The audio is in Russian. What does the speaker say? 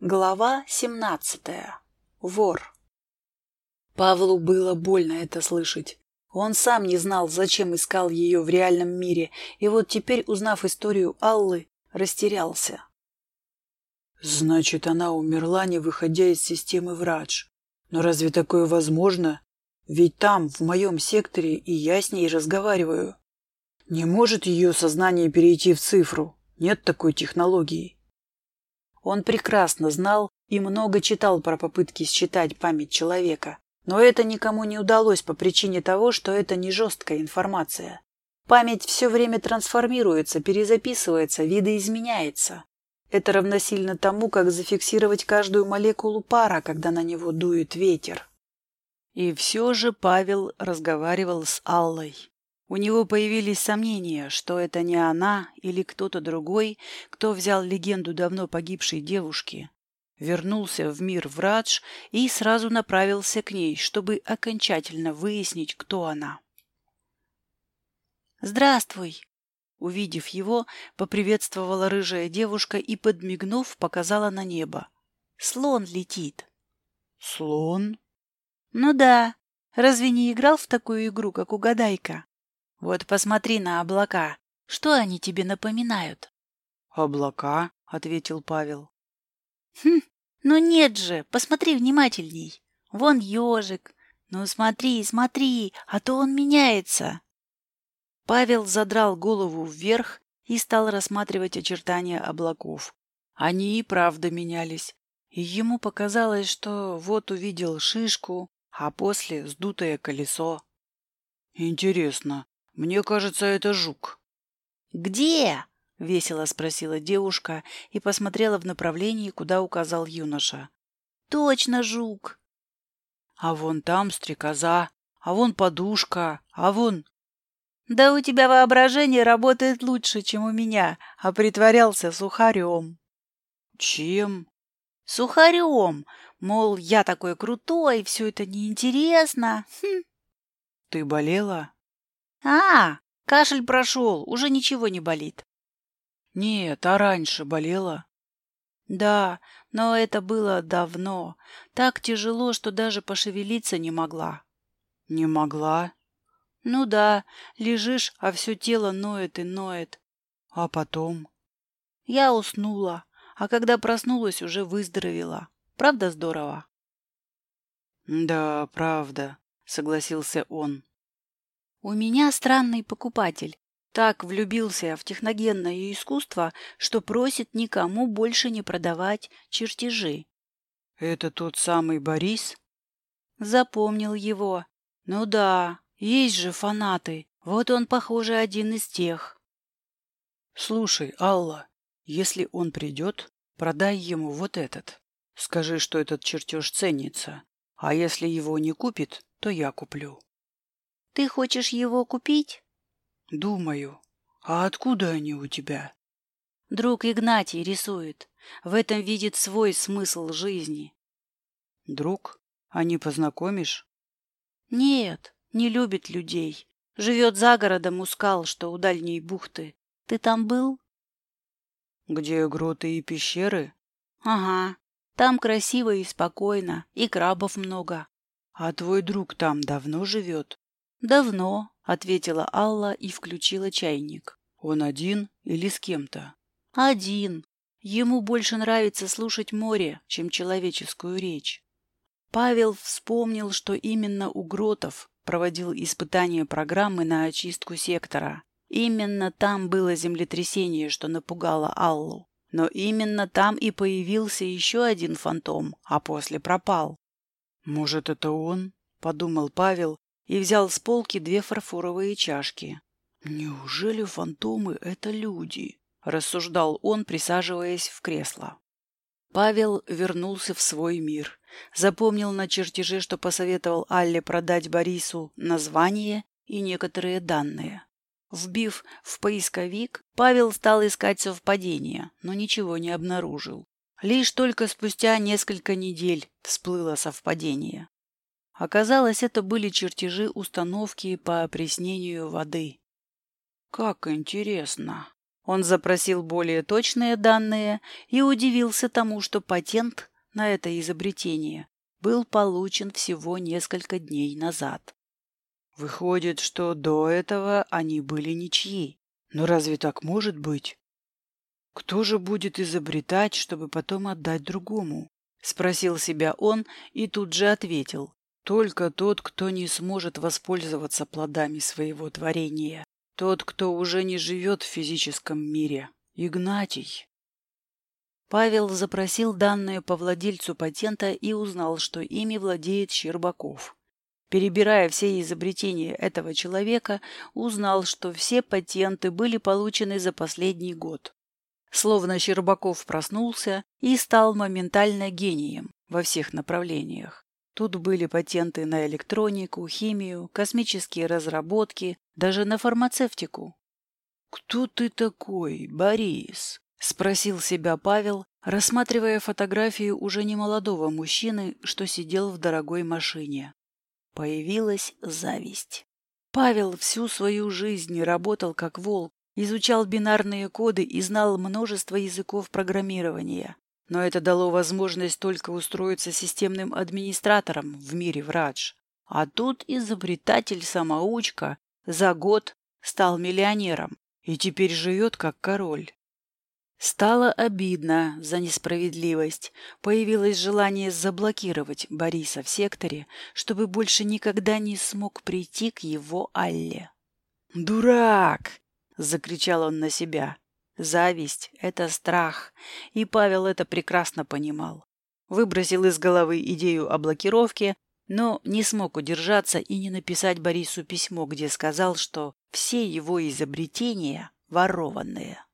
Глава семнадцатая. Вор. Павлу было больно это слышать. Он сам не знал, зачем искал ее в реальном мире, и вот теперь, узнав историю Аллы, растерялся. Значит, она умерла, не выходя из системы врач. Но разве такое возможно? Ведь там, в моем секторе, и я с ней разговариваю. Не может ее сознание перейти в цифру. Нет такой технологии. Он прекрасно знал и много читал про попытки считать память человека, но это никому не удалось по причине того, что это не жесткая информация. Память все время трансформируется, перезаписывается, видоизменяется. Это равносильно тому, как зафиксировать каждую молекулу пара, когда на него дует ветер. И все же Павел разговаривал с Аллой. У него появились сомнения, что это не она или кто-то другой, кто взял легенду давно погибшей девушки, вернулся в мир врач и сразу направился к ней, чтобы окончательно выяснить, кто она. «Здравствуй!» Увидев его, поприветствовала рыжая девушка и, подмигнув, показала на небо. «Слон летит!» «Слон?» «Ну да. Разве не играл в такую игру, как угадайка?» Вот посмотри на облака. Что они тебе напоминают? Облака, ответил Павел. Хм, ну нет же, посмотри внимательней. Вон ежик. Ну смотри, смотри, а то он меняется. Павел задрал голову вверх и стал рассматривать очертания облаков. Они и правда менялись. И ему показалось, что вот увидел шишку, а после сдутое колесо. Интересно, мне кажется, это жук. Где? весело спросила девушка и посмотрела в направлении, куда указал юноша. Точно жук. А вон там стрекоза, а вон подушка, а вон... Да у тебя воображение работает лучше, чем у меня, а притворялся сухарем. Чем? Сухарем. Мол, я такой крутой, все это неинтересно. Хм. Ты болела? А, кашель прошел, уже ничего не болит. Нет, а раньше болела? Да, но это было давно. Так тяжело, что даже пошевелиться не могла. Не могла? Ну да, лежишь, а все тело ноет и ноет. А потом? Я уснула, а когда проснулась, уже выздоровела. Правда здорово? Да, правда, согласился он. У меня странный покупатель. Так влюбился в техногенное искусство, что просит никому больше не продавать чертежи. Это тот самый Борис? Запомнил его. Ну да, есть же фанаты. Вот он, похоже, один из тех. Слушай, Алла, если он придет, продай ему вот этот. Скажи, что этот чертеж ценится. А если его не купит, то я куплю. Ты хочешь его купить? Думаю. А откуда они у тебя? Друг Игнатий рисует. В этом видит свой смысл жизни. Друг? А не познакомишь? Нет, не любит людей. Живет за городом у скал, что у дальней бухты. Ты там был? Где гроты и пещеры? Ага. Там красиво и спокойно, и крабов много. А твой друг там давно живет? «Давно», — ответила Алла и включила чайник. «Он один или с кем-то?» «Один. Ему больше нравится слушать море, чем человеческую речь». Павел вспомнил, что именно у Гротов проводил испытание программы на очистку сектора. Именно там было землетрясение, что напугало Аллу. Но именно там и появился еще один фантом, а после пропал. «Может, это он?» — подумал Павел и взял с полки две фарфоровые чашки. «Неужели фантомы — это люди?» — рассуждал он, присаживаясь в кресло. Павел вернулся в свой мир, запомнил на чертеже, что посоветовал Алле продать Борису название и некоторые данные. Вбив в поисковик, Павел стал искать совпадения, но ничего не обнаружил. Лишь только спустя несколько недель всплыло совпадение. Оказалось, это были чертежи установки по опреснению воды. «Как интересно!» Он запросил более точные данные и удивился тому, что патент на это изобретение был получен всего несколько дней назад. Выходит, что до этого они были ничьи. Но разве так может быть? Кто же будет изобретать, чтобы потом отдать другому? Спросил себя он и тут же ответил. Только тот, кто не сможет воспользоваться плодами своего творения. Тот, кто уже не живет в физическом мире. Игнатий. Павел запросил данные по владельцу патента и узнал, что ими владеет Щербаков. Перебирая все изобретения этого человека, узнал, что все патенты были получены за последний год. Словно Щербаков проснулся и стал моментально гением во всех направлениях. Тут были патенты на электронику, химию, космические разработки, даже на фармацевтику. «Кто ты такой, Борис?» — спросил себя Павел, рассматривая фотографию уже немолодого мужчины, что сидел в дорогой машине. Появилась зависть. Павел всю свою жизнь работал как волк, изучал бинарные коды и знал множество языков программирования. Но это дало возможность только устроиться системным администратором в мире врадж. А тут изобретатель-самоучка за год стал миллионером и теперь живет как король. Стало обидно за несправедливость. Появилось желание заблокировать Бориса в секторе, чтобы больше никогда не смог прийти к его Алле. «Дурак!» — закричал он на себя. Зависть — это страх, и Павел это прекрасно понимал. Выбросил из головы идею о блокировке, но не смог удержаться и не написать Борису письмо, где сказал, что все его изобретения ворованные.